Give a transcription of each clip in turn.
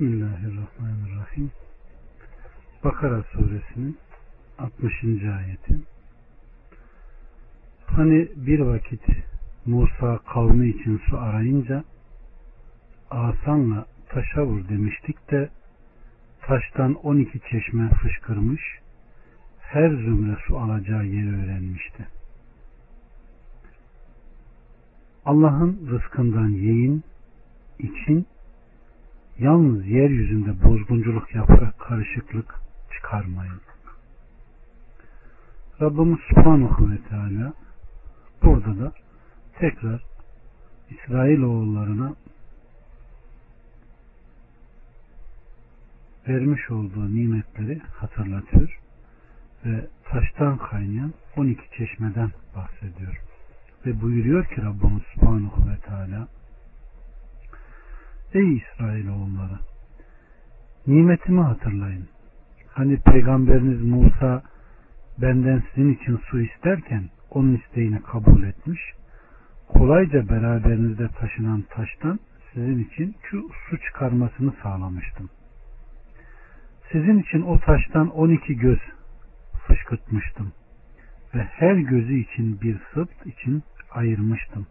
Bismillahirrahmanirrahim. Bakara suresinin 60. ayeti. Hani bir vakit Musa kavmi için su arayınca asanla taşa vur demiştik de taştan 12 çeşme fışkırmış her zümre su alacağı yeri öğrenmişti. Allah'ın rızkından yiyin, için yalnız yeryüzünde bozgunculuk yaparak karışıklık çıkarmayın. Rabbimiz Subhanahu ve Teala burada da tekrar İsrail oğullarına vermiş olduğu nimetleri hatırlatıyor ve taştan kaynayan 12 çeşmeden bahsediyor. Ve buyuruyor ki Rabbimiz Subhanahu ve Teala Ey İsrailoğulları nimetimi hatırlayın. Hani peygamberiniz Musa benden sizin için su isterken onun isteğini kabul etmiş. Kolayca beraberinizde taşınan taştan sizin için şu su çıkarmasını sağlamıştım. Sizin için o taştan 12 göz fışkırtmıştım ve her gözü için bir sırt için ayırmıştım.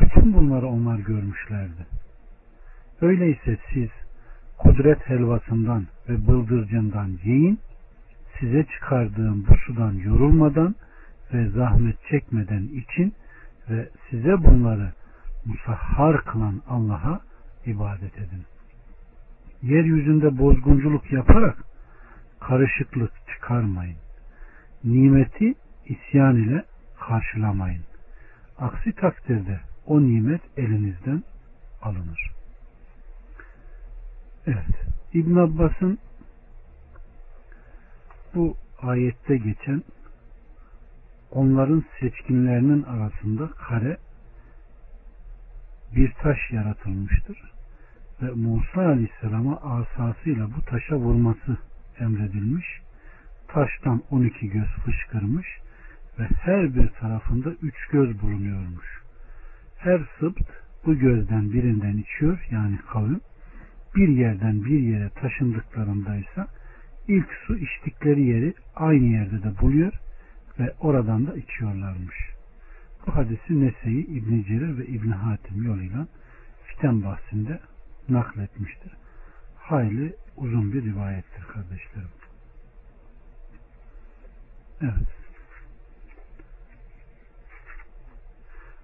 Bütün bunları onlar görmüşlerdi. Öyleyse siz kudret helvasından ve bıldırcından yiyin, size çıkardığım bu sudan yorulmadan ve zahmet çekmeden için ve size bunları musahhar kılan Allah'a ibadet edin. Yeryüzünde bozgunculuk yaparak karışıklık çıkarmayın. Nimeti isyan ile karşılamayın. Aksi takdirde o nimet elinizden alınır. Evet. İbn Abbas'ın bu ayette geçen onların seçkinlerinin arasında kare bir taş yaratılmıştır ve Musa Aleyhisselam'a asasıyla bu taşa vurması emredilmiş. Taştan 12 göz fışkırmış ve her bir tarafında üç göz bulunuyormuş. Her sıpt bu gözden birinden içiyor yani kavim bir yerden bir yere taşındıklarındaysa ilk su içtikleri yeri aynı yerde de buluyor ve oradan da içiyorlarmış. Bu hadisi Nese'yi İbn Cerir ve İbn Hatim yoluyla fiten bahsinde nakletmiştir. Hayli uzun bir rivayettir kardeşlerim. Evet.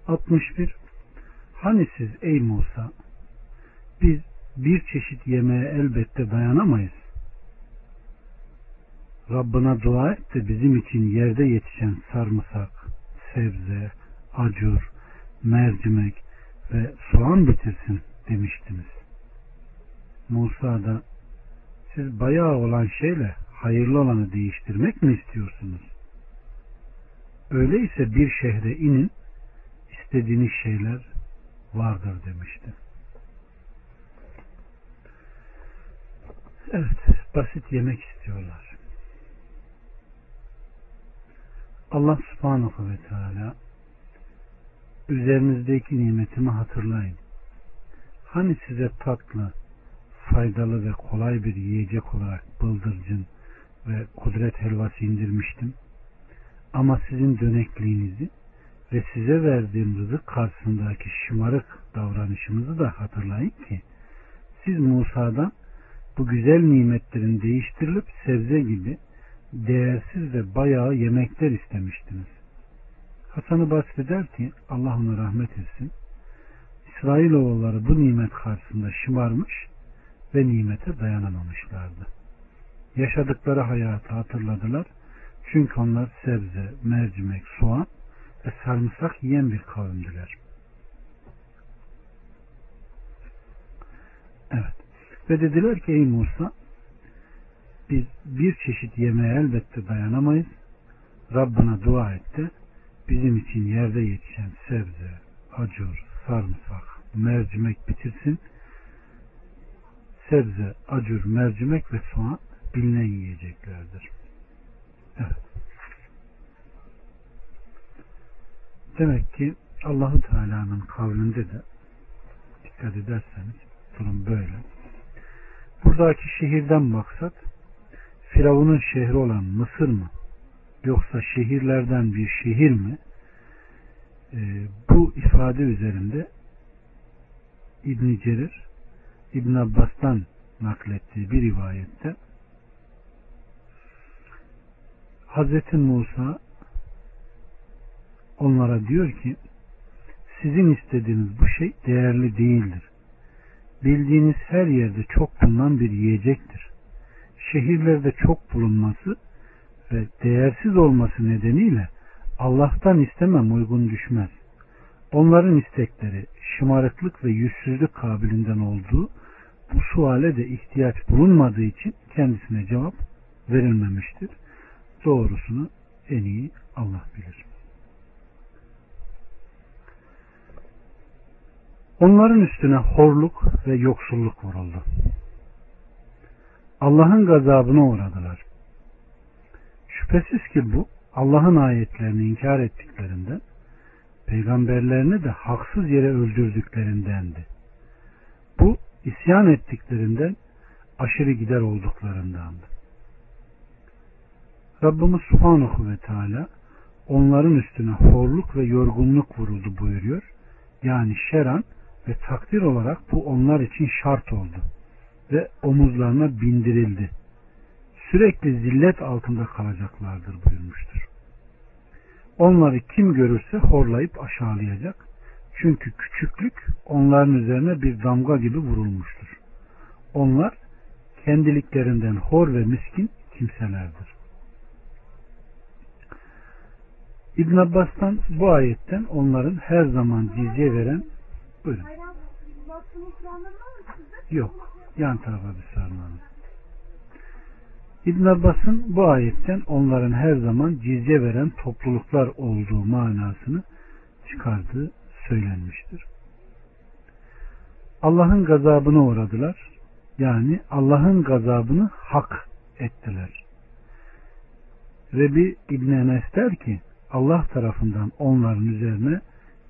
61 Hani siz ey Musa biz bir çeşit yemeğe elbette dayanamayız. Rabbına dua et de bizim için yerde yetişen sarımsak, sebze, acur, mercimek ve soğan bitirsin demiştiniz. Musa da siz bayağı olan şeyle hayırlı olanı değiştirmek mi istiyorsunuz? Öyleyse bir şehre inin, istediğiniz şeyler vardır demişti. Evet, basit yemek istiyorlar. Allah subhanahu ve teala üzerinizdeki nimetimi hatırlayın. Hani size tatlı, faydalı ve kolay bir yiyecek olarak bıldırcın ve kudret helvası indirmiştim. Ama sizin dönekliğinizi ve size verdiğim rızık karşısındaki şımarık davranışımızı da hatırlayın ki siz Musa'dan bu güzel nimetlerin değiştirilip sebze gibi değersiz ve bayağı yemekler istemiştiniz. Hasan-ı Basri der ki Allah ona rahmet etsin. İsrailoğulları bu nimet karşısında şımarmış ve nimete dayanamamışlardı. Yaşadıkları hayatı hatırladılar. Çünkü onlar sebze, mercimek, soğan ve sarımsak yiyen bir kavimdiler. Evet. Ve dediler ki ey Musa biz bir çeşit yemeğe elbette dayanamayız. Rabbına dua et de bizim için yerde yetişen sebze, acur, sarımsak, mercimek bitirsin. Sebze, acur, mercimek ve soğan bilinen yiyeceklerdir. Evet. Demek ki Allahu Teala'nın kavlinde de dikkat ederseniz durum böyle. Buradaki şehirden maksat Firavun'un şehri olan Mısır mı? Yoksa şehirlerden bir şehir mi? Ee, bu ifade üzerinde İbn Cerir İbn Abbas'tan naklettiği bir rivayette Hazreti Musa onlara diyor ki sizin istediğiniz bu şey değerli değildir. Bildiğiniz her yerde çok bulunan bir yiyecektir. Şehirlerde çok bulunması ve değersiz olması nedeniyle Allah'tan istemem uygun düşmez. Onların istekleri şımarıklık ve yüzsüzlük kabilinden olduğu bu suale de ihtiyaç bulunmadığı için kendisine cevap verilmemiştir. Doğrusunu en iyi Allah bilir. Onların üstüne horluk ve yoksulluk vuruldu. Allah'ın gazabına uğradılar. Şüphesiz ki bu Allah'ın ayetlerini inkar ettiklerinden, peygamberlerini de haksız yere öldürdüklerindendi. Bu isyan ettiklerinden aşırı gider olduklarındandı. Rabbimiz Subhanahu ve Teala onların üstüne horluk ve yorgunluk vuruldu buyuruyor. Yani şeran ve takdir olarak bu onlar için şart oldu ve omuzlarına bindirildi. Sürekli zillet altında kalacaklardır buyurmuştur. Onları kim görürse horlayıp aşağılayacak. Çünkü küçüklük onların üzerine bir damga gibi vurulmuştur. Onlar kendiliklerinden hor ve miskin kimselerdir. İbn Abbas'tan bu ayetten onların her zaman cizye veren buyurun. Yok. Yan tarafa bir sarmanın. İbn Abbas'ın bu ayetten onların her zaman cizye veren topluluklar olduğu manasını çıkardığı söylenmiştir. Allah'ın gazabına uğradılar. Yani Allah'ın gazabını hak ettiler. Rebi İbn Enes der ki Allah tarafından onların üzerine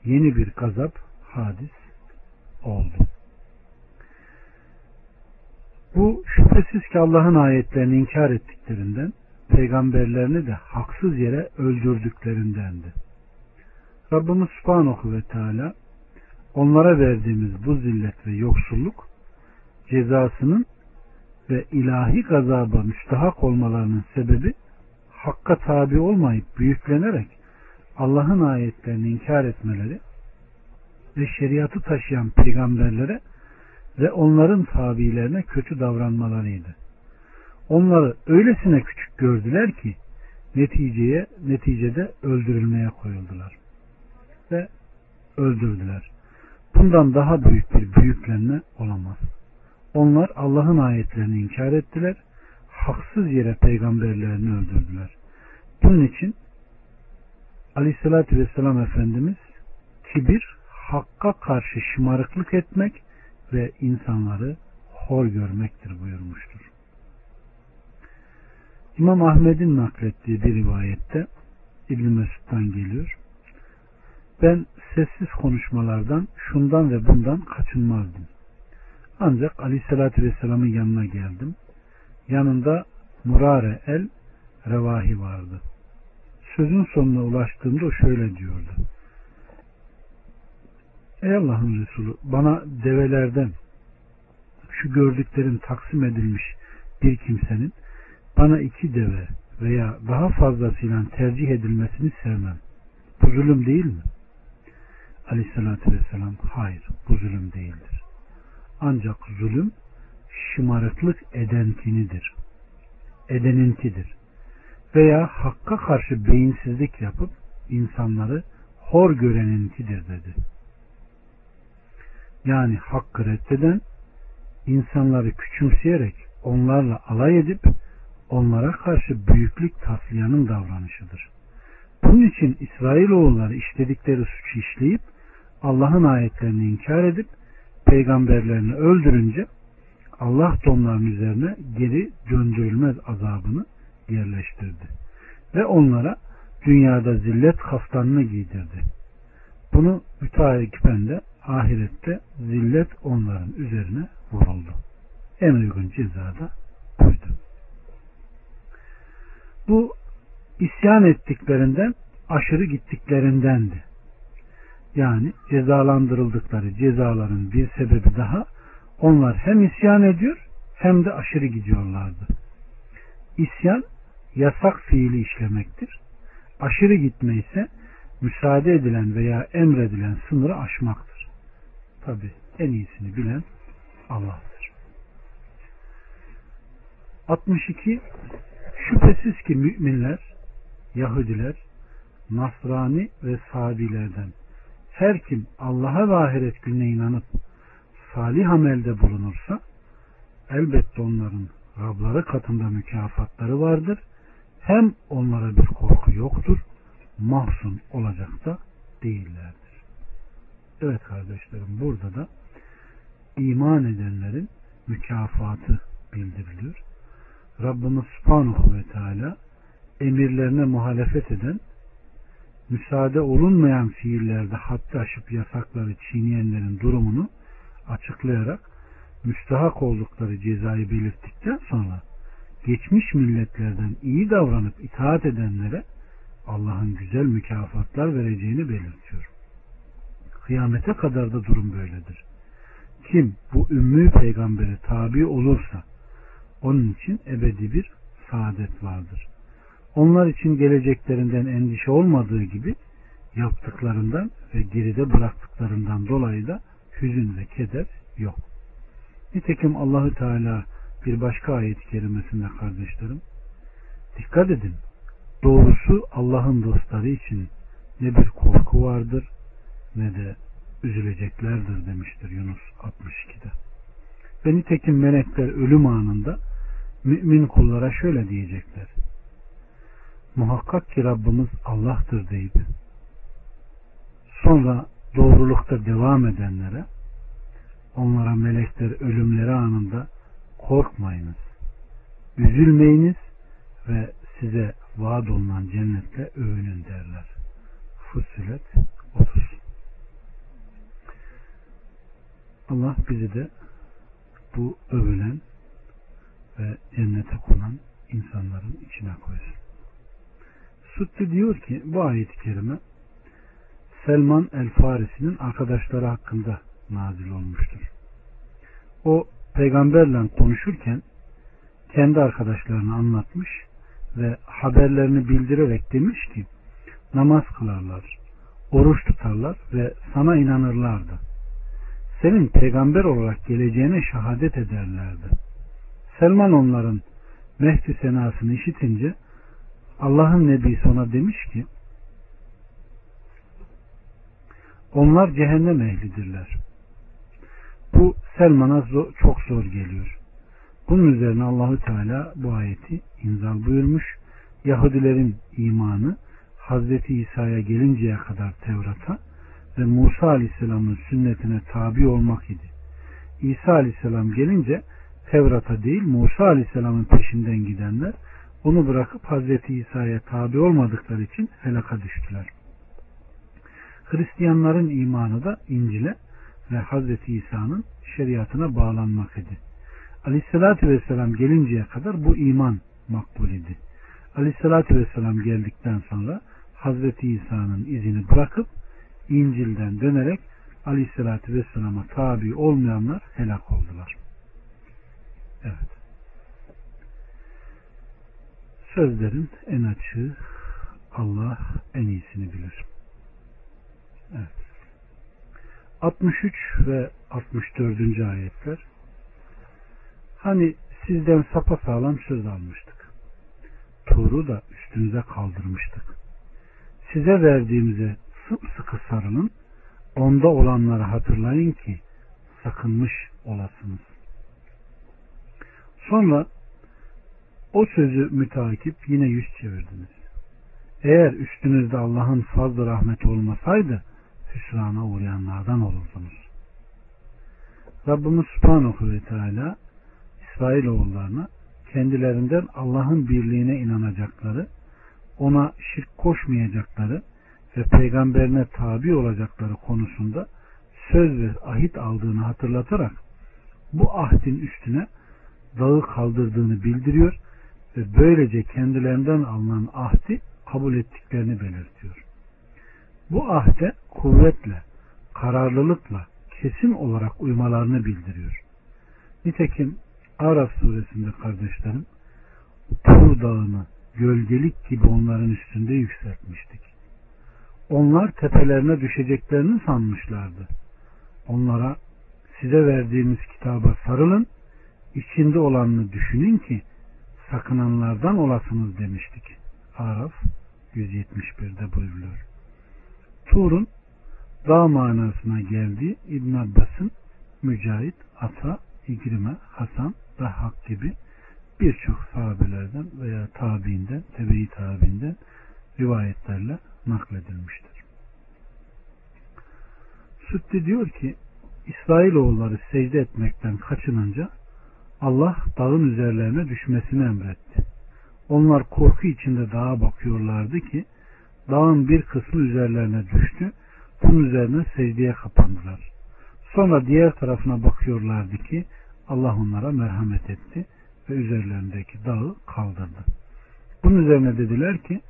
yeni bir gazap hadis oldu. Bu şüphesiz ki Allah'ın ayetlerini inkar ettiklerinden, peygamberlerini de haksız yere öldürdüklerindendi. Rabbimiz Subhanahu ve Teala onlara verdiğimiz bu zillet ve yoksulluk cezasının ve ilahi gazaba müstahak olmalarının sebebi hakka tabi olmayıp büyüklenerek Allah'ın ayetlerini inkar etmeleri ve şeriatı taşıyan peygamberlere ve onların tabilerine kötü davranmalarıydı. Onları öylesine küçük gördüler ki neticeye neticede öldürülmeye koyuldular ve öldürdüler. Bundan daha büyük bir büyüklenme olamaz. Onlar Allah'ın ayetlerini inkar ettiler, haksız yere peygamberlerini öldürdüler. Bunun için Aleyhisselatü Vesselam Efendimiz kibir, hakka karşı şımarıklık etmek ve insanları hor görmektir buyurmuştur. İmam Ahmet'in naklettiği bir rivayette İbn Mesud'dan geliyor. Ben sessiz konuşmalardan şundan ve bundan kaçınmazdım. Ancak Aleyhisselatü Vesselam'ın yanına geldim. Yanında Murare el Revahi vardı. Sözün sonuna ulaştığımda o şöyle diyordu. Ey Allah'ın Resulü bana develerden şu gördüklerin taksim edilmiş bir kimsenin bana iki deve veya daha fazlasıyla tercih edilmesini sevmem. Bu zulüm değil mi? Aleyhissalatü vesselam hayır bu zulüm değildir. Ancak zulüm şımarıklık edenkinidir. Edeninkidir. Veya hakka karşı beyinsizlik yapıp insanları hor göreninkidir dedi yani hakkı reddeden insanları küçümseyerek onlarla alay edip onlara karşı büyüklük taslayanın davranışıdır. Bunun için İsrailoğulları işledikleri suçu işleyip Allah'ın ayetlerini inkar edip peygamberlerini öldürünce Allah da onların üzerine geri döndürülmez azabını yerleştirdi. Ve onlara dünyada zillet kaftanını giydirdi. Bunu müteakiben de ahirette zillet onların üzerine vuruldu. En uygun ceza da buydu. Bu isyan ettiklerinden aşırı gittiklerindendi. Yani cezalandırıldıkları cezaların bir sebebi daha onlar hem isyan ediyor hem de aşırı gidiyorlardı. İsyan yasak fiili işlemektir. Aşırı gitme ise müsaade edilen veya emredilen sınırı aşmaktır. Tabi en iyisini bilen Allah'tır. 62 Şüphesiz ki müminler, Yahudiler, Nasrani ve Sabilerden her kim Allah'a ve ahiret gününe inanıp salih amelde bulunursa elbette onların Rabları katında mükafatları vardır. Hem onlara bir korku yoktur, mahzun olacak da değillerdir. Evet kardeşlerim burada da iman edenlerin mükafatı bildiriliyor. Rabbimiz Subhanahu ve Teala emirlerine muhalefet eden, müsaade olunmayan fiillerde haddi aşıp yasakları çiğneyenlerin durumunu açıklayarak müstahak oldukları cezayı belirttikten sonra geçmiş milletlerden iyi davranıp itaat edenlere Allah'ın güzel mükafatlar vereceğini belirtiyor. Kıyamete kadar da durum böyledir. Kim bu ümmü peygambere tabi olursa onun için ebedi bir saadet vardır. Onlar için geleceklerinden endişe olmadığı gibi yaptıklarından ve geride bıraktıklarından dolayı da hüzün ve keder yok. Nitekim Allahü Teala bir başka ayet-i kerimesinde kardeşlerim dikkat edin doğrusu Allah'ın dostları için ne bir korku vardır ne de üzüleceklerdir demiştir Yunus 62'de. Ve nitekim melekler ölüm anında mümin kullara şöyle diyecekler. Muhakkak ki Rabbimiz Allah'tır deyip sonra doğrulukta devam edenlere onlara melekler ölümleri anında korkmayınız, üzülmeyiniz ve size vaat olunan cennetle övünün derler. Fussilet Allah bizi de bu övülen ve cennete konan insanların içine koysun. Sutti diyor ki bu ayet-i kerime Selman el Farisi'nin arkadaşları hakkında nazil olmuştur. O peygamberle konuşurken kendi arkadaşlarını anlatmış ve haberlerini bildirerek demiş ki namaz kılarlar, oruç tutarlar ve sana inanırlardı. Senin peygamber olarak geleceğine şehadet ederlerdi. Selman onların Mehdi senasını işitince Allah'ın Nebisi ona demiş ki onlar cehennem ehlidirler. Bu Selman'a çok zor geliyor. Bunun üzerine Allahü Teala bu ayeti inzal buyurmuş. Yahudilerin imanı Hazreti İsa'ya gelinceye kadar Tevrat'a ve Musa Aleyhisselam'ın sünnetine tabi olmak idi. İsa Aleyhisselam gelince Tevrat'a değil Musa Aleyhisselam'ın peşinden gidenler onu bırakıp Hazreti İsa'ya tabi olmadıkları için helaka düştüler. Hristiyanların imanı da İncil'e ve Hazreti İsa'nın şeriatına bağlanmak idi. Aleyhissalatü Vesselam gelinceye kadar bu iman makbul idi. Aleyhissalatü Vesselam geldikten sonra Hazreti İsa'nın izini bırakıp İncil'den dönerek Aleyhissalatü Vesselam'a tabi olmayanlar helak oldular. Evet. Sözlerin en açığı Allah en iyisini bilir. Evet. 63 ve 64. ayetler Hani sizden sapa sağlam söz almıştık. Tuğru da üstünüze kaldırmıştık. Size verdiğimize sımsıkı sarılın, onda olanları hatırlayın ki sakınmış olasınız. Sonra o sözü mütakip yine yüz çevirdiniz. Eğer üstünüzde Allah'ın fazla rahmeti olmasaydı hüsrana uğrayanlardan olurdunuz. Rabbimiz Subhanahu ve Teala İsrailoğullarına kendilerinden Allah'ın birliğine inanacakları, ona şirk koşmayacakları ve peygamberine tabi olacakları konusunda söz ve ahit aldığını hatırlatarak bu ahdin üstüne dağı kaldırdığını bildiriyor ve böylece kendilerinden alınan ahdi kabul ettiklerini belirtiyor. Bu ahde kuvvetle, kararlılıkla, kesin olarak uymalarını bildiriyor. Nitekim Araf suresinde kardeşlerim Tur dağını gölgelik gibi onların üstünde yükseltmiştik. Onlar tepelerine düşeceklerini sanmışlardı. Onlara size verdiğimiz kitaba sarılın, içinde olanını düşünün ki sakınanlardan olasınız demiştik. Araf 171'de buyuruluyor. Tur'un dağ manasına geldiği İbn Abbas'ın Mücahit, Ata, İkrime, Hasan ve Hak gibi birçok sahabelerden veya tabiinden, tebe-i tabiinden rivayetlerle nakledilmiştir. Sütti diyor ki İsrailoğulları secde etmekten kaçınınca Allah dağın üzerlerine düşmesini emretti. Onlar korku içinde dağa bakıyorlardı ki dağın bir kısmı üzerlerine düştü. Bunun üzerine secdeye kapandılar. Sonra diğer tarafına bakıyorlardı ki Allah onlara merhamet etti ve üzerlerindeki dağı kaldırdı. Bunun üzerine dediler ki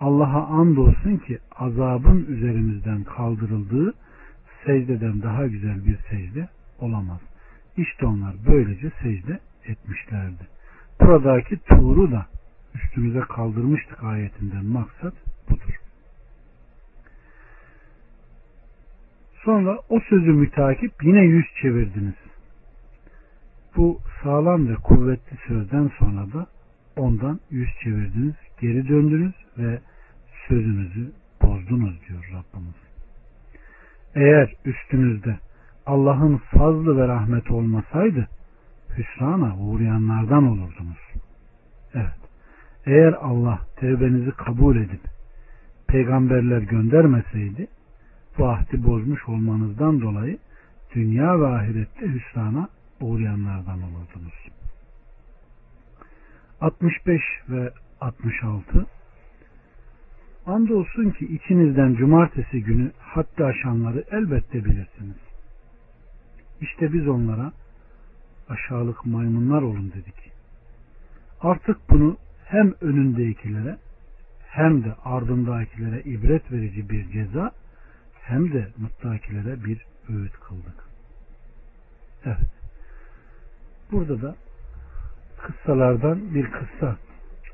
Allah'a andolsun ki azabın üzerimizden kaldırıldığı secdeden daha güzel bir secde olamaz. İşte onlar böylece secde etmişlerdi. Buradaki tuğru da üstümüze kaldırmıştık ayetinden maksat budur. Sonra o sözü mütakip yine yüz çevirdiniz. Bu sağlam ve kuvvetli sözden sonra da ondan yüz çevirdiniz, geri döndünüz ve sözünüzü bozdunuz diyor Rabbimiz. Eğer üstünüzde Allah'ın fazlı ve rahmeti olmasaydı hüsrana uğrayanlardan olurdunuz. Evet. Eğer Allah tevbenizi kabul edip peygamberler göndermeseydi bu ahdi bozmuş olmanızdan dolayı dünya ve ahirette hüsrana uğrayanlardan olurdunuz. 65 ve 66 Andolsun ki içinizden cumartesi günü haddi aşanları elbette bilirsiniz. İşte biz onlara aşağılık maymunlar olun dedik. Artık bunu hem önündekilere hem de ardındakilere ibret verici bir ceza hem de muttakilere bir öğüt kıldık. Evet. Burada da kıssalardan bir kıssa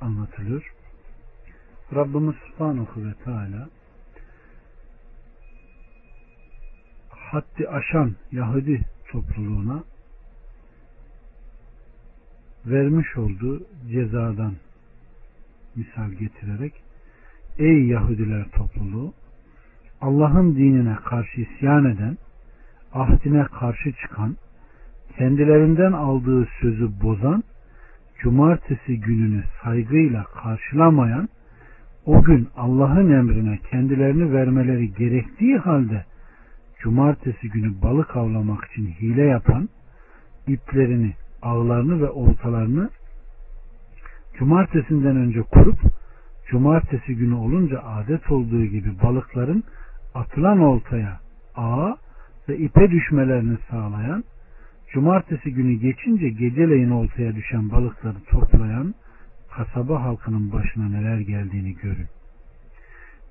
anlatılıyor. Rabbimiz Subhanahu ve Teala haddi aşan Yahudi topluluğuna vermiş olduğu cezadan misal getirerek Ey Yahudiler topluluğu Allah'ın dinine karşı isyan eden ahdine karşı çıkan kendilerinden aldığı sözü bozan cumartesi gününü saygıyla karşılamayan o gün Allah'ın emrine kendilerini vermeleri gerektiği halde cumartesi günü balık avlamak için hile yapan iplerini, ağlarını ve oltalarını cumartesinden önce kurup cumartesi günü olunca adet olduğu gibi balıkların atılan oltaya, ağa ve ipe düşmelerini sağlayan cumartesi günü geçince geceleyin oltaya düşen balıkları toplayan kasaba halkının başına neler geldiğini görün.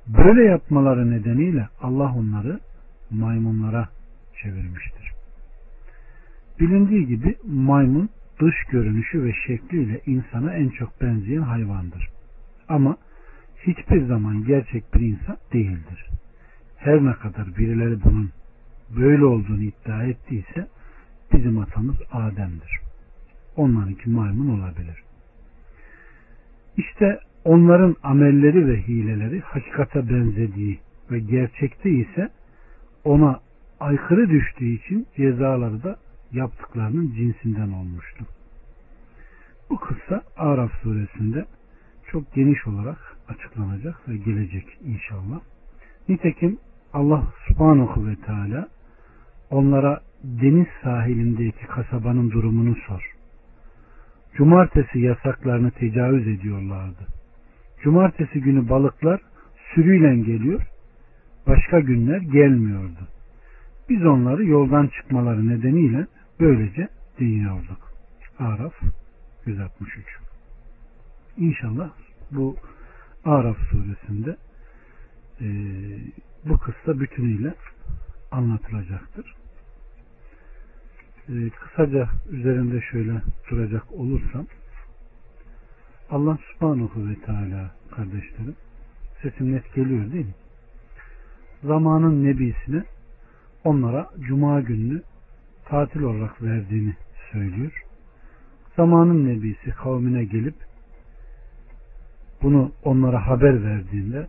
Böyle yapmaları nedeniyle Allah onları maymunlara çevirmiştir. Bilindiği gibi maymun dış görünüşü ve şekliyle insana en çok benzeyen hayvandır. Ama hiçbir zaman gerçek bir insan değildir. Her ne kadar birileri bunun böyle olduğunu iddia ettiyse bizim atamız Adem'dir. Onlarınki maymun olabilir. İşte onların amelleri ve hileleri hakikate benzediği ve gerçekte ise ona aykırı düştüğü için cezaları da yaptıklarının cinsinden olmuştu. Bu kıssa Araf suresinde çok geniş olarak açıklanacak ve gelecek inşallah. Nitekim Allah subhanahu ve teala onlara deniz sahilindeki kasabanın durumunu sor. Cumartesi yasaklarını tecavüz ediyorlardı. Cumartesi günü balıklar sürüyle geliyor, başka günler gelmiyordu. Biz onları yoldan çıkmaları nedeniyle böylece dinliyorduk. Araf 163 İnşallah bu Araf suresinde e, bu kıssa bütünüyle anlatılacaktır. E, kısaca üzerinde şöyle duracak olursam Allah subhanahu ve teala kardeşlerim sesim net geliyor değil mi? Zamanın nebisine onlara cuma gününü tatil olarak verdiğini söylüyor. Zamanın nebisi kavmine gelip bunu onlara haber verdiğinde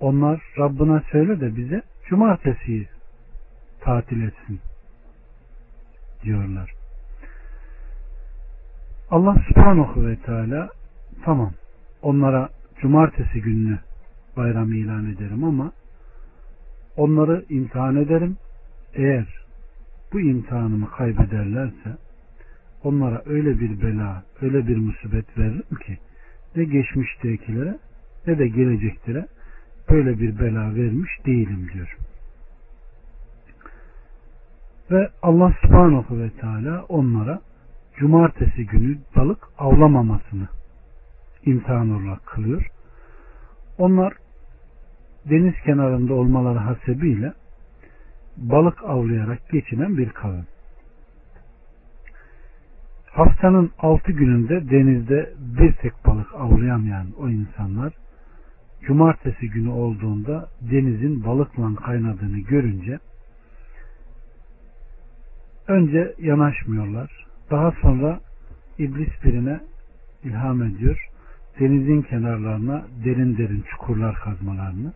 onlar Rabbına söyle de bize cumartesiyi tatil etsin diyorlar. Allah subhanahu ve teala tamam onlara cumartesi gününü bayram ilan ederim ama onları imtihan ederim. Eğer bu imtihanımı kaybederlerse onlara öyle bir bela, öyle bir musibet veririm ki ne geçmiştekilere ne de geleceklere böyle bir bela vermiş değilim diyor. Ve Allah subhanahu ve teala onlara cumartesi günü balık avlamamasını imtihan olarak kılıyor. Onlar deniz kenarında olmaları hasebiyle balık avlayarak geçinen bir kavim. Haftanın altı gününde denizde bir tek balık avlayamayan o insanlar cumartesi günü olduğunda denizin balıkla kaynadığını görünce önce yanaşmıyorlar. Daha sonra iblis birine ilham ediyor. Denizin kenarlarına derin derin çukurlar kazmalarını,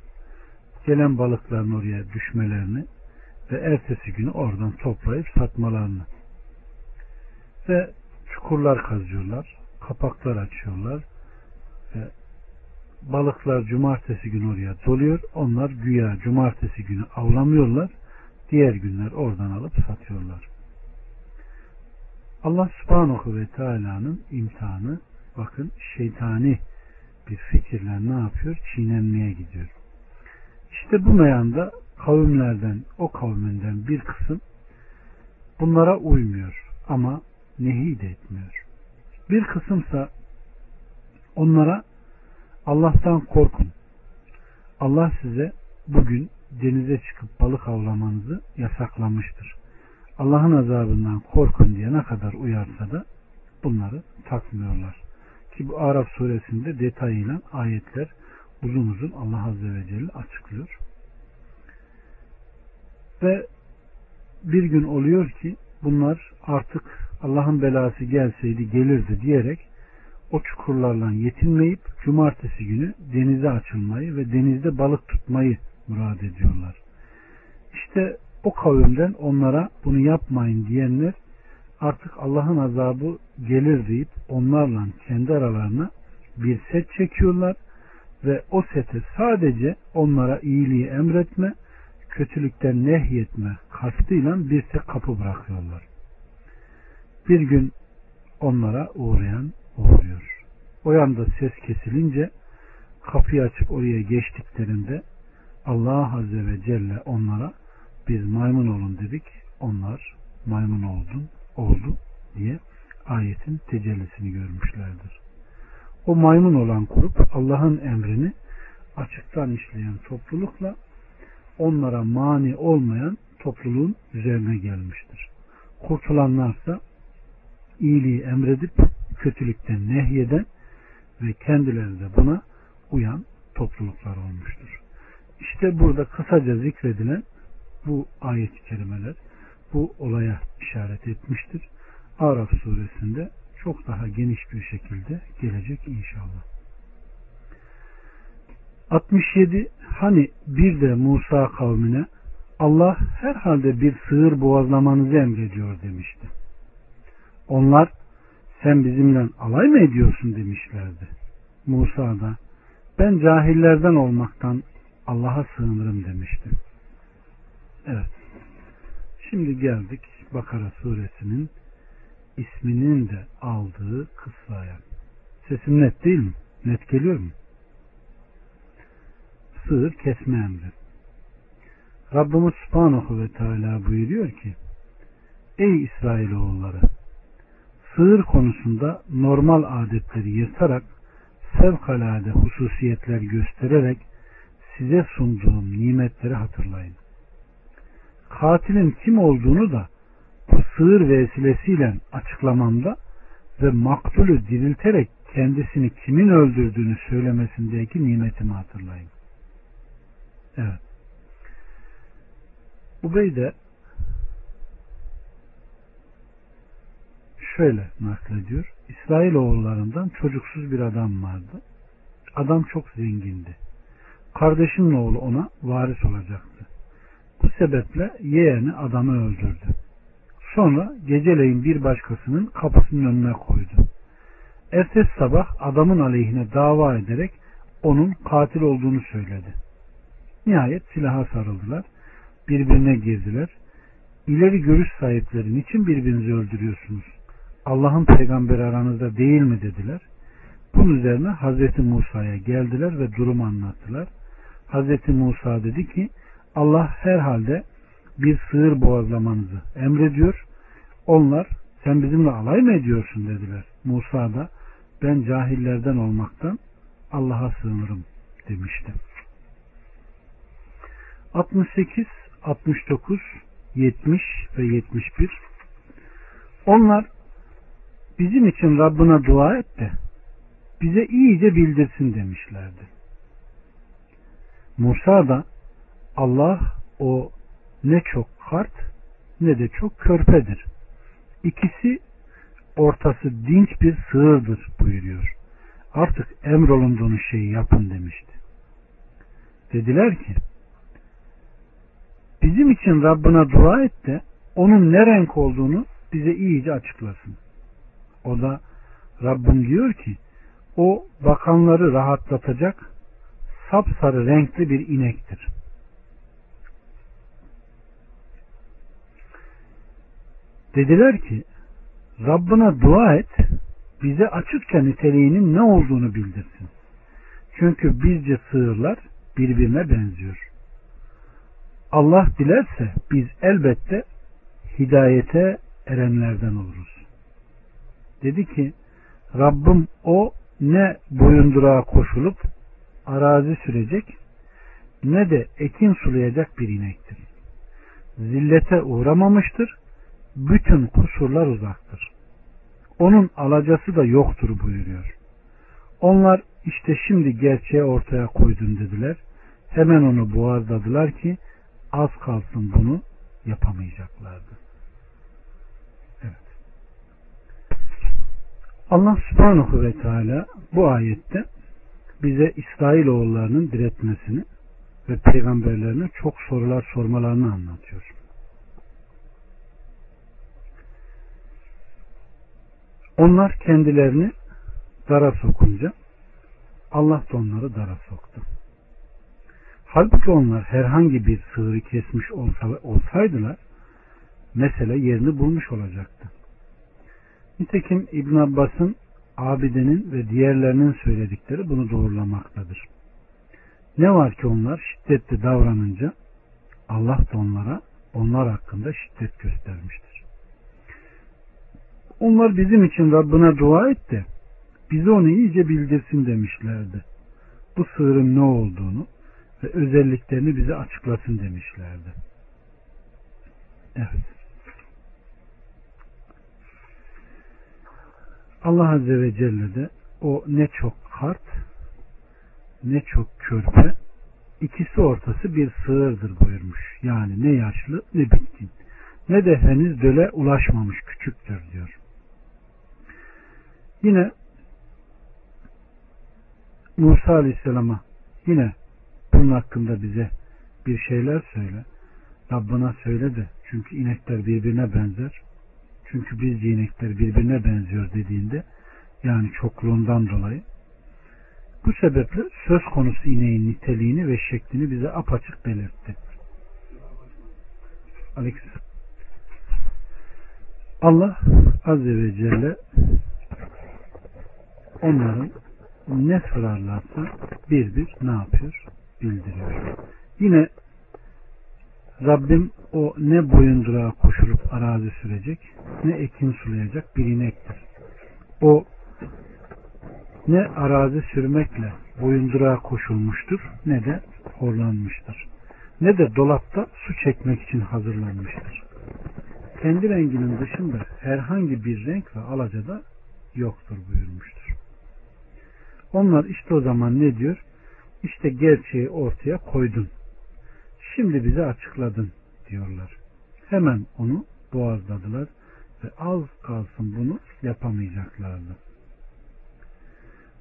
gelen balıkların oraya düşmelerini ve ertesi günü oradan toplayıp satmalarını ve çukurlar kazıyorlar, kapaklar açıyorlar ve balıklar cumartesi günü oraya doluyor. Onlar güya cumartesi günü avlamıyorlar. Diğer günler oradan alıp satıyorlar. Allah subhanahu ve teala'nın imtihanı bakın şeytani bir fikirler ne yapıyor? Çiğnenmeye gidiyor. İşte bu meyanda kavimlerden, o kavminden bir kısım bunlara uymuyor ama nehi de etmiyor. Bir kısımsa onlara Allah'tan korkun. Allah size bugün denize çıkıp balık avlamanızı yasaklamıştır. Allah'ın azabından korkun diye ne kadar uyarsa da bunları takmıyorlar. Ki bu Araf suresinde detayıyla ayetler uzun uzun Allah Azze ve Celle açıklıyor. Ve bir gün oluyor ki bunlar artık Allah'ın belası gelseydi gelirdi diyerek o çukurlarla yetinmeyip cumartesi günü denize açılmayı ve denizde balık tutmayı murad ediyorlar. İşte o kavimden onlara bunu yapmayın diyenler artık Allah'ın azabı gelir deyip onlarla kendi aralarına bir set çekiyorlar ve o sete sadece onlara iyiliği emretme, kötülükten nehyetme kastıyla bir tek kapı bırakıyorlar. Bir gün onlara uğrayan uğruyor. O yanda ses kesilince kapıyı açıp oraya geçtiklerinde Allah Azze ve Celle onlara biz maymun olun dedik. Onlar maymun oldun, oldu diye ayetin tecellisini görmüşlerdir. O maymun olan grup Allah'ın emrini açıktan işleyen toplulukla onlara mani olmayan topluluğun üzerine gelmiştir. Kurtulanlarsa iyiliği emredip kötülükten nehyeden ve kendileri de buna uyan topluluklar olmuştur. İşte burada kısaca zikredilen bu ayet-i kerimeler bu olaya işaret etmiştir. Araf suresinde çok daha geniş bir şekilde gelecek inşallah. 67 Hani bir de Musa kavmine Allah herhalde bir sığır boğazlamanızı emrediyor demişti. Onlar sen bizimle alay mı ediyorsun demişlerdi. Musa da ben cahillerden olmaktan Allah'a sığınırım demişti. Evet. Şimdi geldik Bakara suresinin isminin de aldığı kıssaya. Sesim net değil mi? Net geliyor mu? Sığır kesme emri. Rabbimiz Subhanahu ve Teala buyuruyor ki Ey İsrailoğulları sığır konusunda normal adetleri yırtarak fevkalade hususiyetler göstererek size sunduğum nimetleri hatırlayın. Katilin kim olduğunu da bu sığır vesilesiyle açıklamamda ve maktulü dirilterek kendisini kimin öldürdüğünü söylemesindeki nimetimi hatırlayın. Evet. Ubey de şöyle naklediyor. İsrail oğullarından çocuksuz bir adam vardı. Adam çok zengindi. Kardeşinin oğlu ona varis olacaktı. Sebeple yeğeni adamı öldürdü. Sonra geceleyin bir başkasının kapısının önüne koydu. Ertesi sabah adamın aleyhine dava ederek onun katil olduğunu söyledi. Nihayet silaha sarıldılar. Birbirine girdiler. İleri görüş sahipleri için birbirinizi öldürüyorsunuz? Allah'ın peygamberi aranızda değil mi dediler. Bunun üzerine Hazreti Musa'ya geldiler ve durumu anlattılar. Hazreti Musa dedi ki Allah herhalde bir sığır boğazlamanızı emrediyor. Onlar sen bizimle alay mı ediyorsun dediler. Musa da ben cahillerden olmaktan Allah'a sığınırım demişti. 68, 69, 70 ve 71 Onlar bizim için Rabbına dua et de bize iyice bildirsin demişlerdi. Musa da Allah o ne çok kart ne de çok körpedir. İkisi ortası dinç bir sığırdır buyuruyor. Artık emrolunduğunuz şeyi yapın demişti. Dediler ki bizim için Rabbına dua et de onun ne renk olduğunu bize iyice açıklasın. O da Rabbim diyor ki o bakanları rahatlatacak sapsarı renkli bir inektir. Dediler ki Rabbına dua et bize açıkça niteliğinin ne olduğunu bildirsin. Çünkü bizce sığırlar birbirine benziyor. Allah dilerse biz elbette hidayete erenlerden oluruz. Dedi ki Rabbim o ne boyundurağa koşulup arazi sürecek ne de ekin sulayacak bir inektir. Zillete uğramamıştır. Bütün kusurlar uzaktır. Onun alacası da yoktur buyuruyor. Onlar işte şimdi gerçeği ortaya koydun dediler. Hemen onu boğazladılar ki az kalsın bunu yapamayacaklardı. Evet. Allah subhanahu ve teala bu ayette bize İsrailoğullarının diretmesini ve peygamberlerine çok sorular sormalarını anlatıyor. Onlar kendilerini dara sokunca Allah da onları dara soktu. Halbuki onlar herhangi bir sığırı kesmiş olsa, olsaydılar mesele yerini bulmuş olacaktı. Nitekim İbn Abbas'ın abidenin ve diğerlerinin söyledikleri bunu doğrulamaktadır. Ne var ki onlar şiddetli davranınca Allah da onlara onlar hakkında şiddet göstermiştir. Onlar bizim için Rabbine dua et de bize onu iyice bildirsin demişlerdi. Bu sığırın ne olduğunu ve özelliklerini bize açıklasın demişlerdi. Evet. Allah Azze ve Celle de o ne çok kart ne çok körpe ikisi ortası bir sığırdır buyurmuş. Yani ne yaşlı ne bitkin ne de henüz döle ulaşmamış küçüktür diyor. Yine Musa Aleyhisselam'a yine bunun hakkında bize bir şeyler söyle. Rabbına söyle de çünkü inekler birbirine benzer. Çünkü biz inekler birbirine benziyor dediğinde yani çokluğundan dolayı bu sebeple söz konusu ineğin niteliğini ve şeklini bize apaçık belirtti. Aleykümselam. Allah Azze ve Celle onların ne sorarlarsa bir bir ne yapıyor? Bildiriyor. Yine Rabbim o ne boyundurağa koşulup arazi sürecek ne ekin sulayacak bir inektir. O ne arazi sürmekle boyundurağa koşulmuştur ne de horlanmıştır. Ne de dolapta su çekmek için hazırlanmıştır. Kendi renginin dışında herhangi bir renk ve alaca da yoktur buyurmuştur. Onlar işte o zaman ne diyor? İşte gerçeği ortaya koydun. Şimdi bize açıkladın diyorlar. Hemen onu boğazladılar ve az kalsın bunu yapamayacaklardı.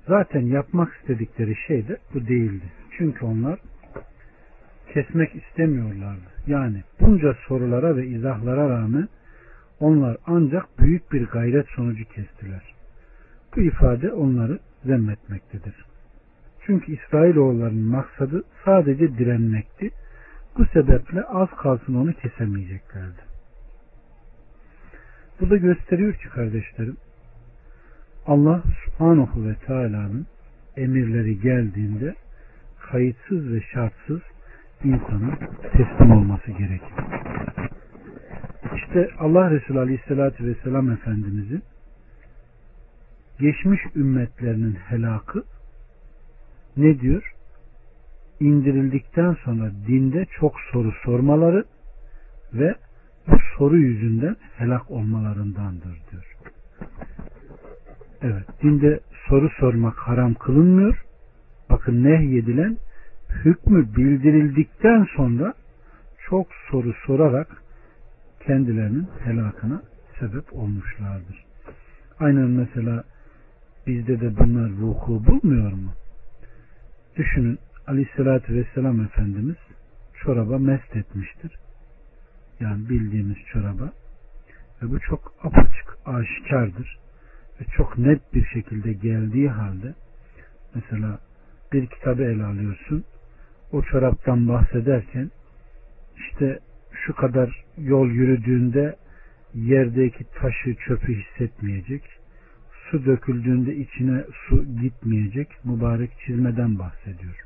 Zaten yapmak istedikleri şey de bu değildi. Çünkü onlar kesmek istemiyorlardı. Yani bunca sorulara ve izahlara rağmen onlar ancak büyük bir gayret sonucu kestiler. Bu ifade onları zemmetmektedir. Çünkü İsrailoğullarının maksadı sadece direnmekti. Bu sebeple az kalsın onu kesemeyeceklerdi. Bu da gösteriyor ki kardeşlerim Allah subhanahu ve teala'nın emirleri geldiğinde kayıtsız ve şartsız insanın teslim olması gerekir. İşte Allah Resulü Aleyhisselatü Vesselam Efendimizin geçmiş ümmetlerinin helakı ne diyor? İndirildikten sonra dinde çok soru sormaları ve bu soru yüzünden helak olmalarındandır diyor. Evet, dinde soru sormak haram kılınmıyor. Bakın nehyedilen hükmü bildirildikten sonra çok soru sorarak kendilerinin helakına sebep olmuşlardır. Aynen mesela bizde de bunlar vuku bulmuyor mu? Düşünün Aleyhisselatü Vesselam Efendimiz çoraba mest etmiştir. Yani bildiğimiz çoraba. Ve bu çok apaçık, aşikardır. Ve çok net bir şekilde geldiği halde mesela bir kitabı ele alıyorsun. O çoraptan bahsederken işte şu kadar yol yürüdüğünde yerdeki taşı çöpü hissetmeyecek. Su döküldüğünde içine su gitmeyecek. Mübarek çizmeden bahsediyor.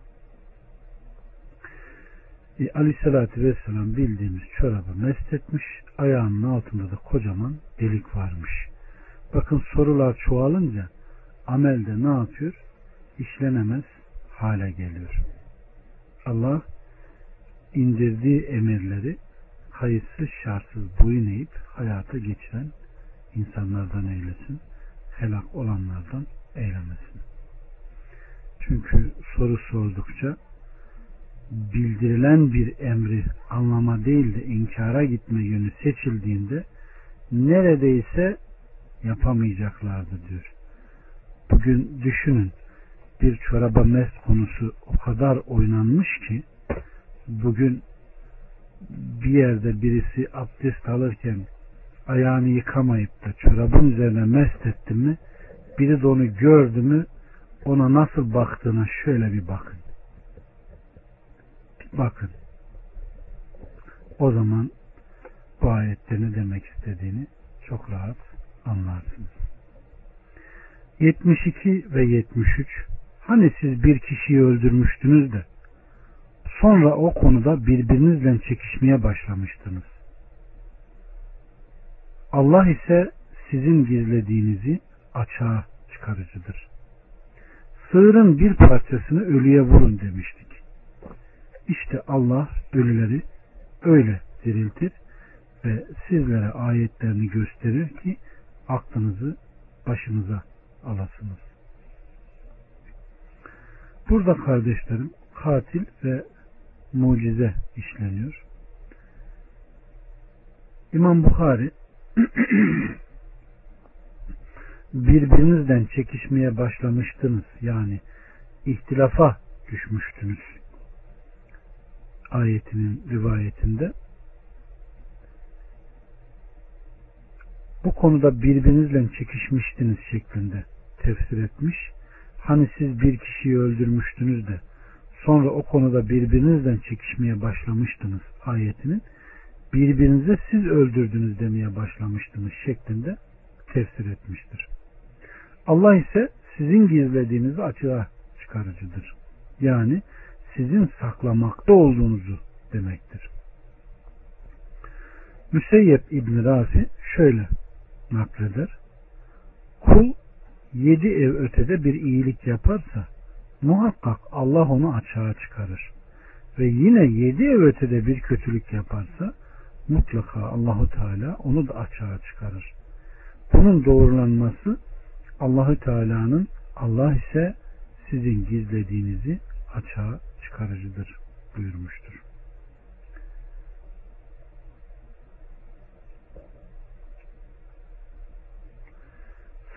E, Aleyhisselatü Vesselam bildiğimiz çorabı mest etmiş. Ayağının altında da kocaman delik varmış. Bakın sorular çoğalınca amelde ne yapıyor? İşlenemez hale geliyor. Allah indirdiği emirleri kayıtsız şartsız boyun eğip hayata geçiren insanlardan eylesin. Helak olanlardan eylemesin. Çünkü soru sordukça bildirilen bir emri anlama değil de inkara gitme yönü seçildiğinde neredeyse yapamayacaklardı diyor. Bugün düşünün bir çoraba mest konusu o kadar oynanmış ki bugün bir yerde birisi abdest alırken ayağını yıkamayıp da çorabın üzerine mest etti mi biri de onu gördü mü ona nasıl baktığına şöyle bir bakın. Bir bakın. O zaman bu ayette ne demek istediğini çok rahat anlarsınız. 72 ve 73 Hani siz bir kişiyi öldürmüştünüz de sonra o konuda birbirinizle çekişmeye başlamıştınız. Allah ise sizin gizlediğinizi açığa çıkarıcıdır. Sığırın bir parçasını ölüye vurun demiştik. İşte Allah ölüleri öyle diriltir ve sizlere ayetlerini gösterir ki aklınızı başınıza alasınız. Burada kardeşlerim katil ve mucize işleniyor. İmam Bukhari birbirinizden çekişmeye başlamıştınız. Yani ihtilafa düşmüştünüz. Ayetinin rivayetinde bu konuda birbirinizle çekişmiştiniz şeklinde tefsir etmiş. Hani siz bir kişiyi öldürmüştünüz de sonra o konuda birbirinizle çekişmeye başlamıştınız ayetinin birbirinize siz öldürdünüz demeye başlamıştınız şeklinde tefsir etmiştir. Allah ise sizin gizlediğinizi açığa çıkarıcıdır. Yani sizin saklamakta olduğunuzu demektir. Müseyyep İbn Rafi şöyle nakleder. Kul yedi ev ötede bir iyilik yaparsa muhakkak Allah onu açığa çıkarır. Ve yine yedi ev ötede bir kötülük yaparsa mutlaka Allahu Teala onu da açığa çıkarır. Bunun doğrulanması Allahü Teala'nın Allah ise sizin gizlediğinizi açığa çıkarıcıdır buyurmuştur.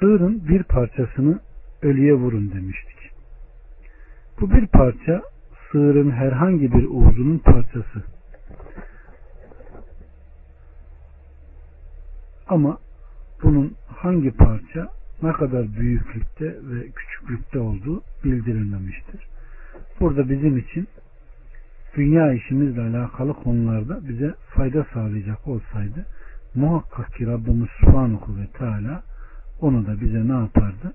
Sığırın bir parçasını ölüye vurun demiştik. Bu bir parça sığırın herhangi bir uzunun parçası. Ama bunun hangi parça ne kadar büyüklükte ve küçüklükte olduğu bildirilmemiştir. Burada bizim için dünya işimizle alakalı konularda bize fayda sağlayacak olsaydı muhakkak ki Rabbimiz Subhanahu ve Teala onu da bize ne yapardı?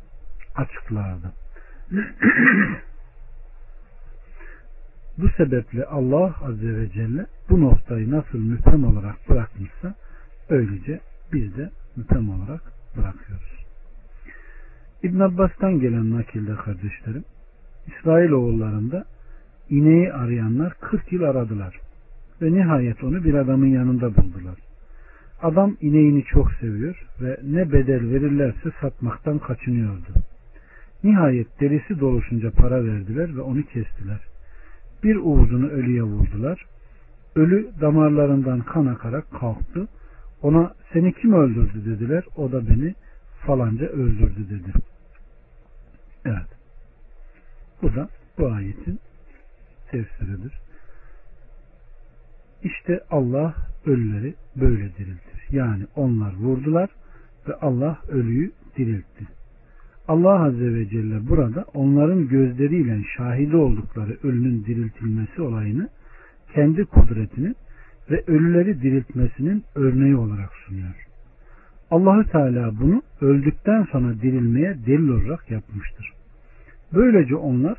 Açıklardı. Bu sebeple Allah Azze ve Celle bu noktayı nasıl müphem olarak bırakmışsa öylece biz de müphem olarak bırakıyoruz. İbn Abbas'tan gelen nakilde kardeşlerim İsrail oğullarında ineği arayanlar 40 yıl aradılar ve nihayet onu bir adamın yanında buldular. Adam ineğini çok seviyor ve ne bedel verirlerse satmaktan kaçınıyordu. Nihayet derisi doluşunca para verdiler ve onu kestiler. Bir uğuzunu ölüye vurdular. Ölü damarlarından kan akarak kalktı. Ona seni kim öldürdü dediler. O da beni falanca öldürdü dedi. Evet. Bu da bu ayetin tefsiridir. İşte Allah ölüleri böyle diriltir. Yani onlar vurdular ve Allah ölüyü diriltti. Allah Azze ve Celle burada onların gözleriyle şahidi oldukları ölünün diriltilmesi olayını kendi kudretinin ve ölüleri diriltmesinin örneği olarak sunuyor. Allahü Teala bunu öldükten sonra dirilmeye delil olarak yapmıştır. Böylece onlar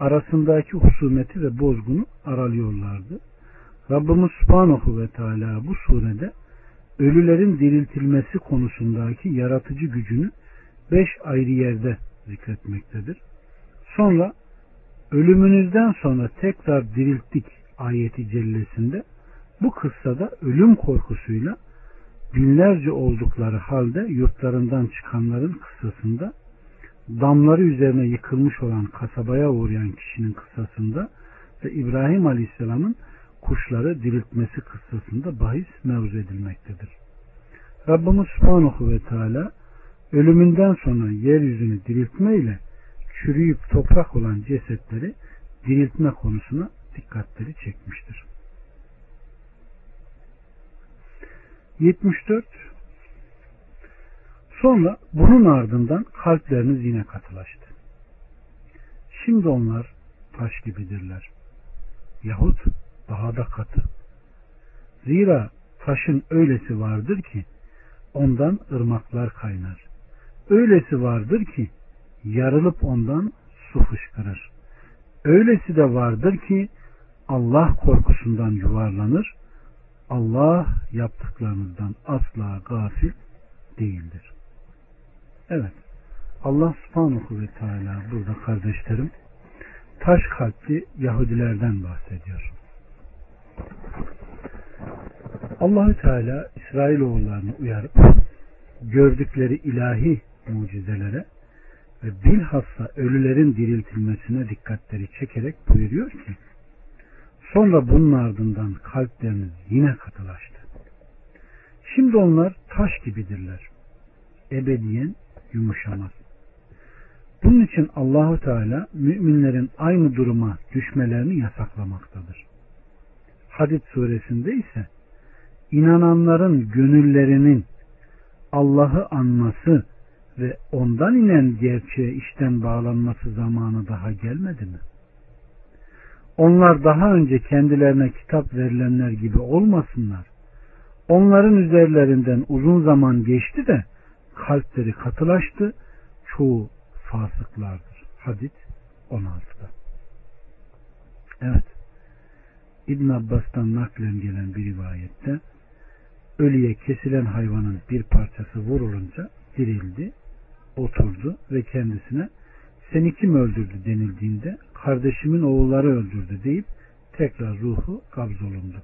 arasındaki husumeti ve bozgunu aralıyorlardı. Rabbimiz Subhanahu ve Teala bu surede ölülerin diriltilmesi konusundaki yaratıcı gücünü beş ayrı yerde zikretmektedir. Sonra ölümünüzden sonra tekrar dirilttik ayeti cellesinde bu kıssada ölüm korkusuyla binlerce oldukları halde yurtlarından çıkanların kıssasında damları üzerine yıkılmış olan kasabaya uğrayan kişinin kıssasında ve İbrahim Aleyhisselam'ın kuşları diriltmesi kıssasında bahis mevzu edilmektedir. Rabbimiz Subhanahu ve Teala ölümünden sonra yeryüzünü diriltme ile çürüyüp toprak olan cesetleri diriltme konusuna dikkatleri çekmiştir. 74 Sonra bunun ardından kalpleriniz yine katılaştı. Şimdi onlar taş gibidirler. Yahut daha da katı. Zira taşın öylesi vardır ki ondan ırmaklar kaynar. Öylesi vardır ki yarılıp ondan su fışkırır. Öylesi de vardır ki Allah korkusundan yuvarlanır. Allah yaptıklarınızdan asla gafil değildir. Evet. Allah subhanahu ve teala burada kardeşlerim taş kalpli Yahudilerden bahsediyor. Allahü Teala İsrailoğullarını uyarıp gördükleri ilahi mucizelere ve bilhassa ölülerin diriltilmesine dikkatleri çekerek buyuruyor ki sonra bunun ardından kalpleriniz yine katılaştı. Şimdi onlar taş gibidirler. Ebediyen yumuşamaz. Bunun için Allahu Teala müminlerin aynı duruma düşmelerini yasaklamaktadır. Hadid suresinde ise inananların gönüllerinin Allah'ı anması ve ondan inen gerçeğe işten bağlanması zamanı daha gelmedi mi? Onlar daha önce kendilerine kitap verilenler gibi olmasınlar. Onların üzerlerinden uzun zaman geçti de kalpleri katılaştı. Çoğu fasıklardır. Hadit 16'da. Evet. İbn Abbas'tan naklen gelen bir rivayette ölüye kesilen hayvanın bir parçası vurulunca dirildi, oturdu ve kendisine seni kim öldürdü denildiğinde kardeşimin oğulları öldürdü deyip tekrar ruhu kabzolundu.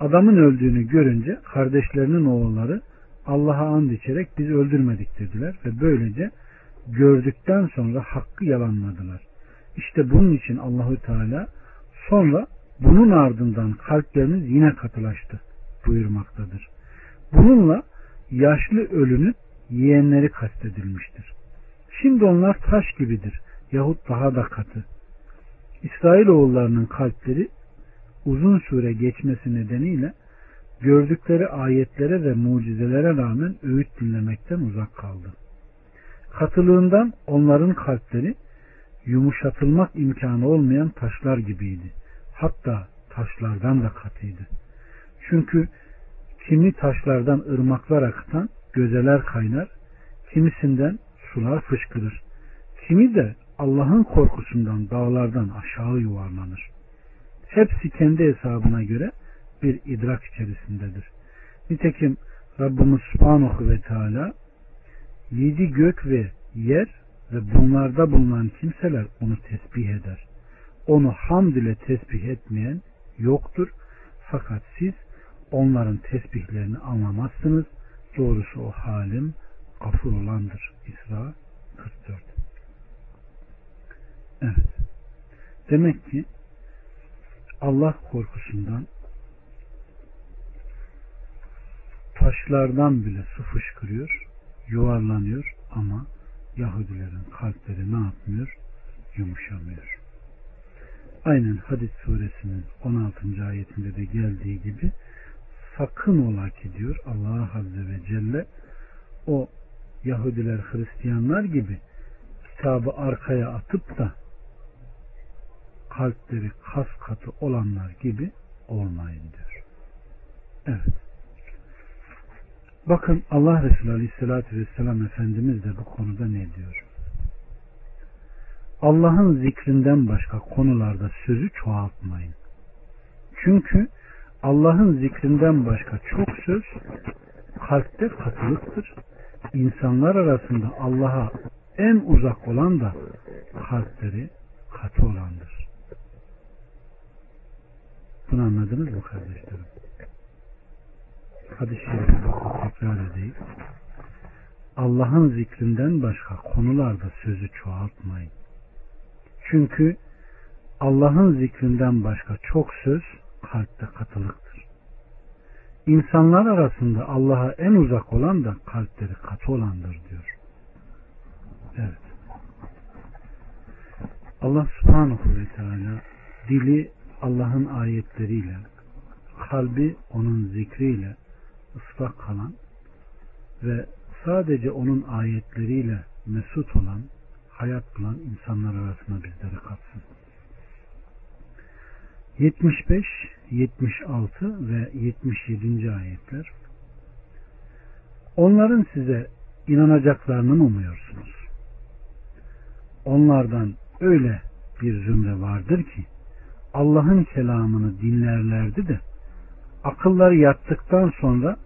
Adamın öldüğünü görünce kardeşlerinin oğulları Allah'a and içerek biz öldürmedik dediler ve böylece gördükten sonra hakkı yalanladılar. İşte bunun için Allahü Teala sonra bunun ardından kalpleriniz yine katılaştı buyurmaktadır. Bununla yaşlı ölünün yeğenleri kastedilmiştir. Şimdi onlar taş gibidir yahut daha da katı. İsrail oğullarının kalpleri uzun süre geçmesi nedeniyle gördükleri ayetlere ve mucizelere rağmen öğüt dinlemekten uzak kaldı. Katılığından onların kalpleri yumuşatılmak imkanı olmayan taşlar gibiydi. Hatta taşlardan da katıydı. Çünkü kimi taşlardan ırmaklar akıtan gözeler kaynar, kimisinden sular fışkırır. Kimi de Allah'ın korkusundan dağlardan aşağı yuvarlanır. Hepsi kendi hesabına göre bir idrak içerisindedir. Nitekim Rabbimiz Subhanahu ve Teala yedi gök ve yer ve bunlarda bulunan kimseler onu tesbih eder. Onu hamd ile tesbih etmeyen yoktur. Fakat siz onların tesbihlerini anlamazsınız. Doğrusu o halim gafur olandır. İsra 44 Evet. Demek ki Allah korkusundan taşlardan bile su fışkırıyor, yuvarlanıyor ama Yahudilerin kalpleri ne yapmıyor? Yumuşamıyor. Aynen Hadis suresinin 16. ayetinde de geldiği gibi sakın ola ki diyor Allah Azze ve Celle o Yahudiler Hristiyanlar gibi kitabı arkaya atıp da kalpleri kas katı olanlar gibi olmayın diyor. Evet. Bakın Allah Resulü Aleyhisselatü Vesselam Efendimiz de bu konuda ne diyor? Allah'ın zikrinden başka konularda sözü çoğaltmayın. Çünkü Allah'ın zikrinden başka çok söz kalpte katılıktır. İnsanlar arasında Allah'a en uzak olan da kalpleri katı olandır. Bunu anladınız mı kardeşlerim? Hadis-i şerifi tekrar edeyim. Allah'ın zikrinden başka konularda sözü çoğaltmayın. Çünkü Allah'ın zikrinden başka çok söz kalpte katılıktır. İnsanlar arasında Allah'a en uzak olan da kalpleri katı olandır diyor. Evet. Allah subhanahu ve teala dili Allah'ın ayetleriyle, kalbi onun zikriyle ıslak kalan ve sadece onun ayetleriyle mesut olan, hayat bulan insanlar arasına bizleri katsın. 75, 76 ve 77. ayetler Onların size inanacaklarını mı umuyorsunuz? Onlardan öyle bir zümre vardır ki Allah'ın kelamını dinlerlerdi de akılları yattıktan sonra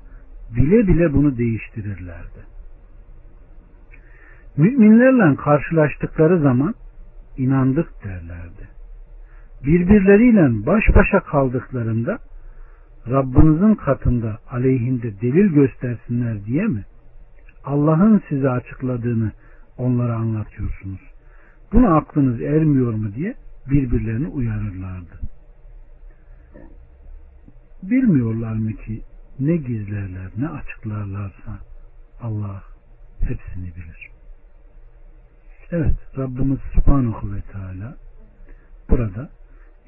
bile bile bunu değiştirirlerdi. Müminlerle karşılaştıkları zaman inandık derlerdi. Birbirleriyle baş başa kaldıklarında Rabbinizin katında aleyhinde delil göstersinler diye mi? Allah'ın size açıkladığını onlara anlatıyorsunuz. Buna aklınız ermiyor mu diye birbirlerini uyarırlardı. Bilmiyorlar mı ki ne gizlerler ne açıklarlarsa Allah hepsini bilir. Evet Rabbimiz Subhanahu ve Teala burada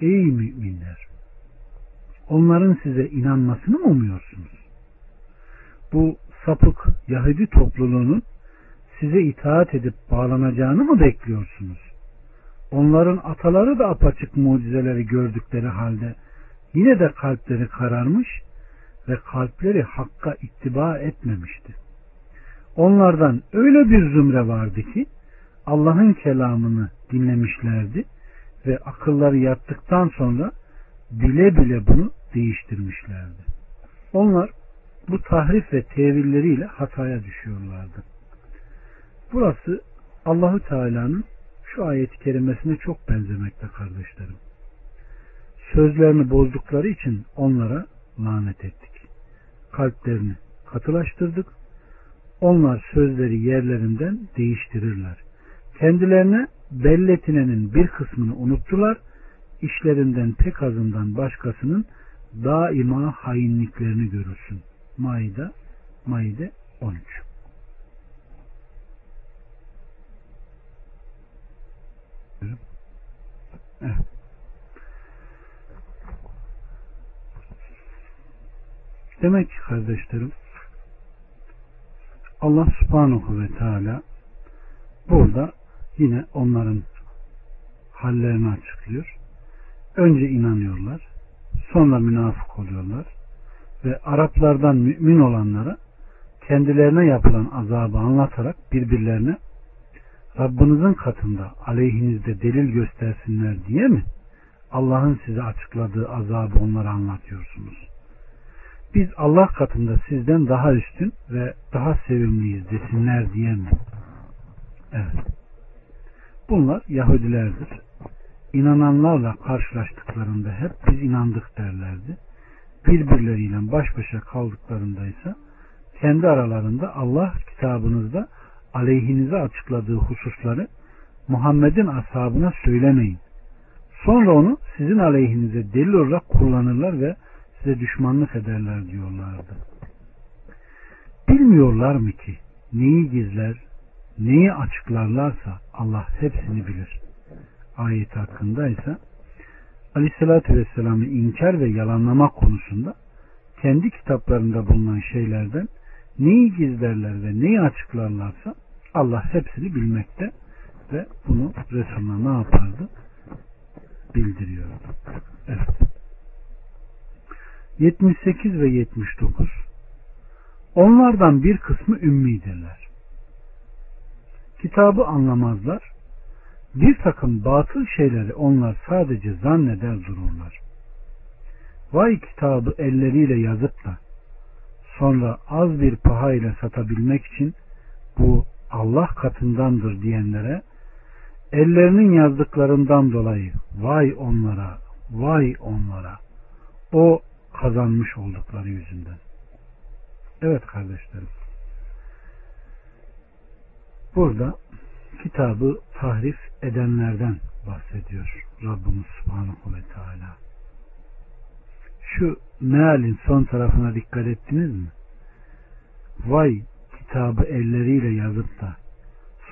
ey müminler onların size inanmasını mı umuyorsunuz? Bu sapık Yahudi topluluğunun size itaat edip bağlanacağını mı bekliyorsunuz? Onların ataları da apaçık mucizeleri gördükleri halde yine de kalpleri kararmış ve kalpleri hakka ittiba etmemişti. Onlardan öyle bir zümre vardı ki Allah'ın kelamını dinlemişlerdi ve akılları yattıktan sonra bile bile bunu değiştirmişlerdi. Onlar bu tahrif ve tevilleriyle hataya düşüyorlardı. Burası Allahü Teala'nın şu ayet-i kerimesine çok benzemekte kardeşlerim. Sözlerini bozdukları için onlara lanet ettik. Kalplerini katılaştırdık. Onlar sözleri yerlerinden değiştirirler. Kendilerine belletinenin bir kısmını unuttular. İşlerinden pek azından başkasının daima hainliklerini görürsün. Maide, Maide 13. Evet. Demek ki kardeşlerim Allah subhanahu ve teala burada yine onların hallerini açıklıyor. Önce inanıyorlar. Sonra münafık oluyorlar. Ve Araplardan mümin olanlara kendilerine yapılan azabı anlatarak birbirlerine Rabbinizin katında aleyhinizde delil göstersinler diye mi Allah'ın size açıkladığı azabı onlara anlatıyorsunuz? Biz Allah katında sizden daha üstün ve daha sevimliyiz desinler diye mi? Evet. Bunlar Yahudilerdir. İnananlarla karşılaştıklarında hep biz inandık derlerdi. Birbirleriyle baş başa kaldıklarında ise kendi aralarında Allah kitabınızda aleyhinize açıkladığı hususları Muhammed'in ashabına söylemeyin. Sonra onu sizin aleyhinize delil olarak kullanırlar ve size düşmanlık ederler diyorlardı. Bilmiyorlar mı ki neyi gizler, neyi açıklarlarsa Allah hepsini bilir. Ayet hakkında ise Aleyhisselatü Vesselam'ı inkar ve yalanlama konusunda kendi kitaplarında bulunan şeylerden neyi gizlerler ve neyi açıklarlarsa Allah hepsini bilmekte ve bunu Resulüne ne yapardı? Bildiriyordu. Evet. 78 ve 79 Onlardan bir kısmı ümmidirler. Kitabı anlamazlar. Bir takım batıl şeyleri onlar sadece zanneder dururlar. Vay kitabı elleriyle yazıp da sonra az bir paha ile satabilmek için bu Allah katındandır diyenlere ellerinin yazdıklarından dolayı vay onlara, vay onlara. O kazanmış oldukları yüzünden. Evet kardeşlerim. Burada kitabı tahrif edenlerden bahsediyor Rabbimiz Subhanahu ve Teala. Şu mealin son tarafına dikkat ettiniz mi? Vay kitabı elleriyle yazıp da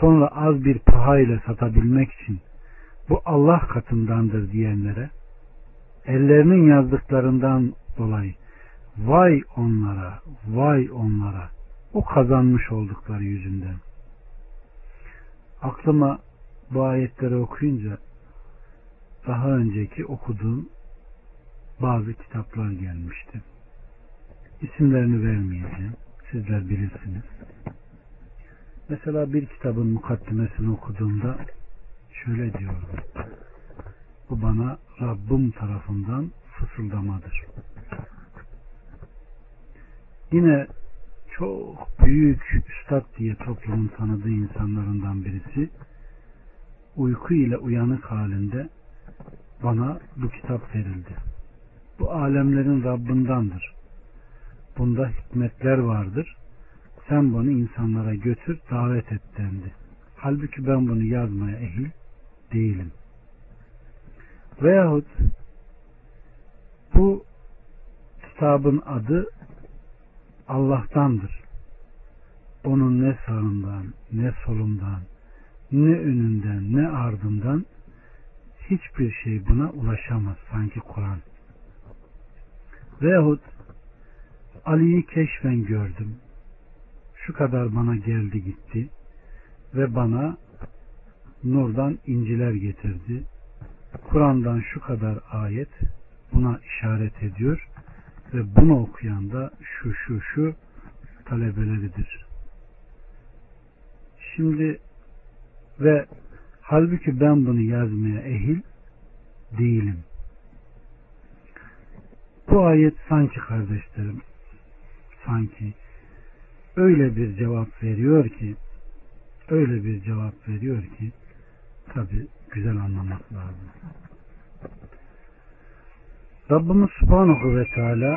sonra az bir pahayla satabilmek için bu Allah katındandır diyenlere ellerinin yazdıklarından dolayı vay onlara, vay onlara o kazanmış oldukları yüzünden. Aklıma bu ayetleri okuyunca daha önceki okuduğum bazı kitaplar gelmişti. İsimlerini vermeyeceğim. Sizler bilirsiniz. Mesela bir kitabın mukaddimesini okuduğumda şöyle diyorum. Bu bana Rabbim tarafından fısıldamadır. Yine çok büyük üstad diye toplumun tanıdığı insanlarından birisi uyku ile uyanık halinde bana bu kitap verildi. Bu alemlerin Rabbindandır. Bunda hikmetler vardır. Sen bunu insanlara götür, davet et dendi. Halbuki ben bunu yazmaya ehil değilim. Veyahut bu kitabın adı Allah'tandır. Onun ne sağından, ne solundan, ne önünden, ne ardından hiçbir şey buna ulaşamaz sanki Kur'an. Veyahut Ali'yi keşfen gördüm. Şu kadar bana geldi gitti ve bana nurdan inciler getirdi. Kur'an'dan şu kadar ayet buna işaret ediyor ve bunu okuyan da şu şu şu talebeleridir. Şimdi ve halbuki ben bunu yazmaya ehil değilim. Bu ayet sanki kardeşlerim sanki öyle bir cevap veriyor ki öyle bir cevap veriyor ki tabi güzel anlamak lazım. Rabbimiz Subhanahu ve Teala